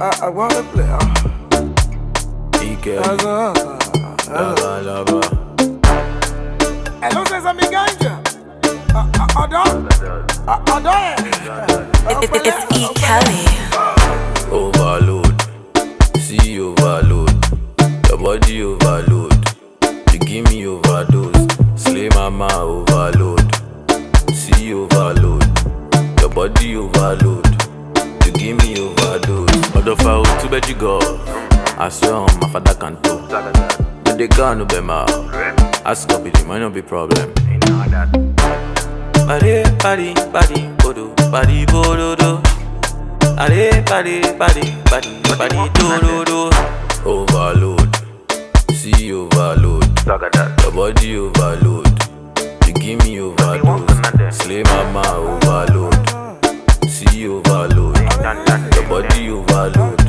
I, I wanna play. Uh, Ike, lava, uh, uh. lava. Hello, says I'm ganja. Ọ̀dọ́, ọ̀dọ́ ẹ̀. It, it, it's E. Kelly. Overload, see overload. Your body overload. You give me overdose. Slay mama overload. See overload. Your body overload. Give me overdose. Odofa o too bad you go. I swear on my father can do. But the gun no be my. Ask up it, might not be problem. Body, body, body, bodo, body, bodo, do. Body, body, body, body, body, do, do, do. Overload, see overload. Your body overload. You give me overdose. Slay mama overload. See overload. Your body overload.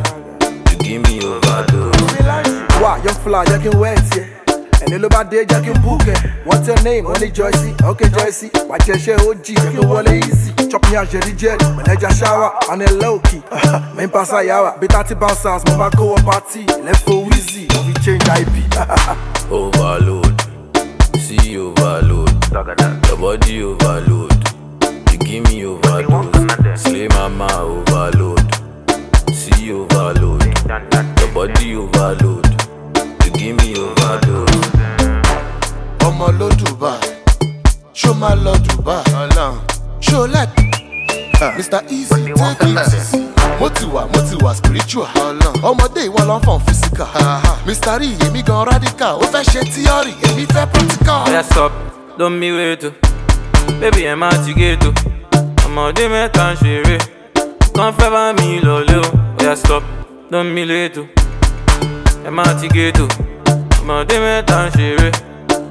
You give me overdose. Wá young fly jẹ́ kí n wẹ̀ tiẹ̀. Ẹni ló bá dé jẹ́ kí n book ẹ̀. What's your name? Wọ́n ní Joyce. Ok Joyce. Wà á jẹ iṣẹ́ OG jẹ́ kí n wọlé easy. Chop me àjẹrí jẹ́ mẹ̀lẹ́jà shower. Àná ẹ̀ lẹ́òkì. Mi ń pàṣẹ àyàwá. Bí thirty bouncers mo máa kó wọ party. Lẹ́fọ̀ wheezy. Mo fi change IP. Overload, see overload. Your body overload. You give me overdose. Slay mama overload. See overload. Your body overload. You give me overdose. ọmọ ló dubai ṣó máa lọ dubai ṣó lẹ́k mr easy take it mo ti wà mo ti wà spiritual ọmọdé ìwọ ló ń fọ̀n physical mr rí èmi gan radical ó fẹ́ ṣe theory èmi fẹ́ practical. Oya stop, don't be wait o. Baby ẹ má ti gé to. Ọmọdé mẹ́ta ń ṣeré. Kàn fẹ́ bá mi lọlé o. Oya stop, don't be late o. Ẹ má ti gé to. Ọmọdé mẹ́ta ń ṣeré.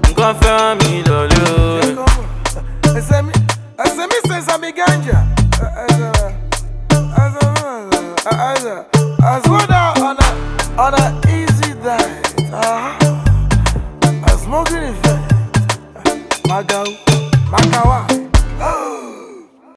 Nǹkan fẹ́ bá mi lọlé o. Ẹsẹ̀ mi ẹsẹ̀ mi ganja. Ẹsẹ̀ ẹsẹ̀ ẹsẹ̀ àsọdá ọ̀nà ọ̀nà easy diet. A smoking effect. Magaw Magawa.